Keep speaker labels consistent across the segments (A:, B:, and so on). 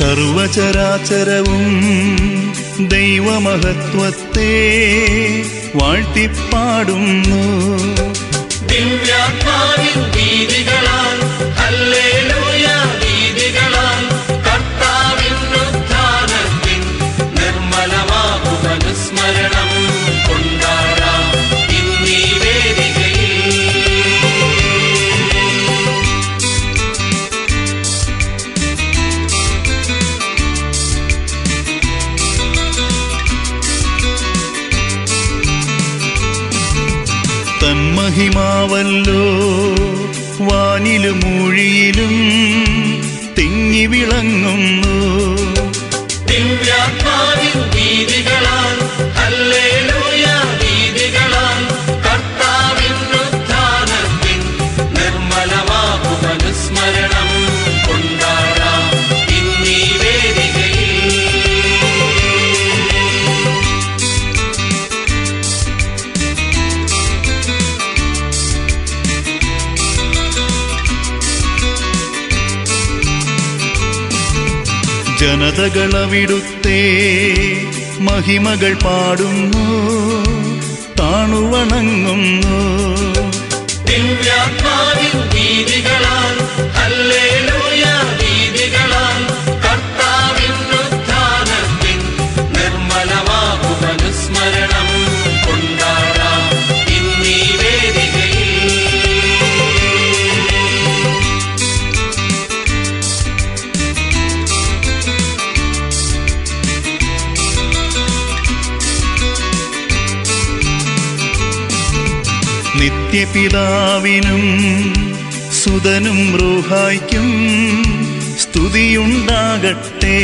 A: സർവചരാചരവും ദൈവമഹത്വത്തെ വാഴ്ത്തിപ്പാടുന്നു.
B: ദിവ്യാത്മാവിൻ വീതികളാൽ hallelujah
A: തന്മഹിമാവല്ലോ വാനിലും മൂഴിയിലും തിങ്ങി വിളങ്ങുന്നു. ജനതകളവിടുത്തെ മഹിമകൾ പാടുന്നു താണുവണങ്ങുന്നു.
B: ദിവ്യാത്മാവിൻ
A: നിത്യപിതാവിനും സുതനും റൂഹായ്ക്കും സ്തുതിയുണ്ടാകട്ടെ.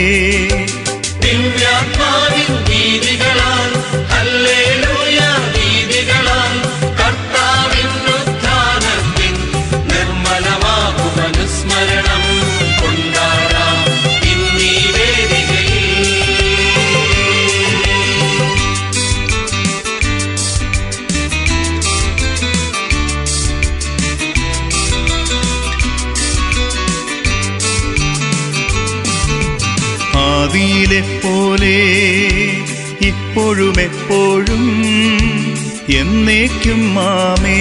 A: ആദിയിലെ പോലെ ഇപ്പോഴും എപ്പോഴും എന്നേക്കും മാമേ.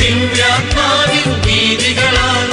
B: ദിവ്യാത്മാവിൻ വീതികളാൽ